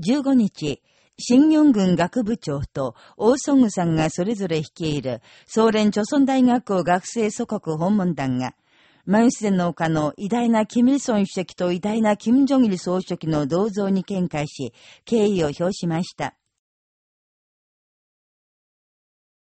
15日、新日本軍学部長とオーソングさんがそれぞれ率いる、総連著村大学校学生祖国訪問団が、マンスデの丘の偉大なキム・イルソン主席と偉大なキム・ジョギル総書記の銅像に見解し、敬意を表しました。